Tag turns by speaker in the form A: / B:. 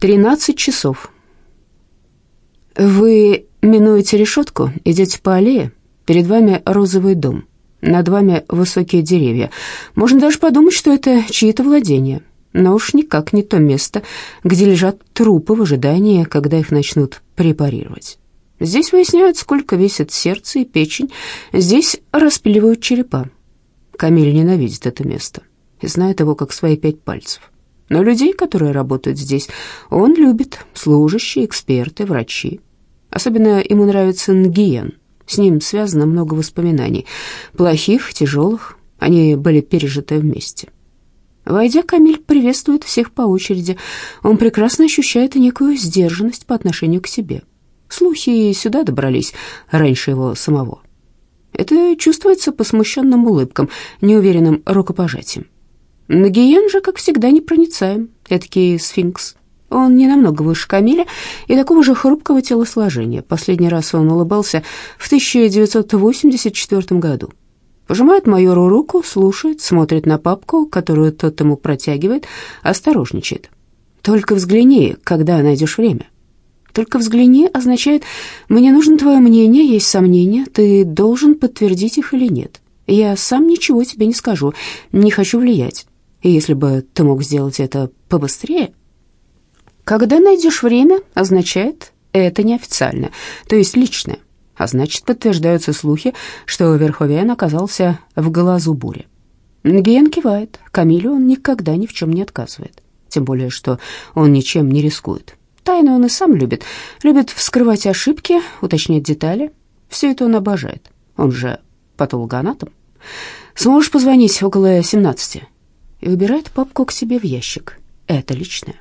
A: 13 часов. Вы минуете решетку, идете по аллее, перед вами розовый дом, над вами высокие деревья. Можно даже подумать, что это чьи-то владения, но уж никак не то место, где лежат трупы в ожидании, когда их начнут препарировать. Здесь выясняют, сколько весит сердце и печень, здесь распиливают черепа. Камиль ненавидит это место и знает его как свои пять пальцев. Но людей, которые работают здесь, он любит, служащие, эксперты, врачи. Особенно ему нравится Нгиен. С ним связано много воспоминаний, плохих, тяжелых. Они были пережиты вместе. Войдя, Камиль приветствует всех по очереди. Он прекрасно ощущает некую сдержанность по отношению к себе. Слухи сюда добрались раньше его самого. Это чувствуется по смущенным улыбкам, неуверенным рукопожатием. Нагиен же, как всегда, непроницаем, этакий сфинкс. Он не намного выше Камиля и такого же хрупкого телосложения. Последний раз он улыбался в 1984 году. Пожимает майору руку, слушает, смотрит на папку, которую тот ему протягивает, осторожничает. «Только взгляни, когда найдешь время». «Только взгляни» означает «мне нужно твое мнение, есть сомнения, ты должен подтвердить их или нет». Я сам ничего тебе не скажу, не хочу влиять. И если бы ты мог сделать это побыстрее... Когда найдешь время, означает это неофициально, то есть личное. А значит, подтверждаются слухи, что Верховен оказался в глазу бури. Нгиен кивает. Камилю он никогда ни в чем не отказывает. Тем более, что он ничем не рискует. Тайны он и сам любит. Любит вскрывать ошибки, уточнять детали. Все это он обожает. Он же патологоанатом. Сможешь позвонить около 17 и убирает папку к себе в ящик. Это личное.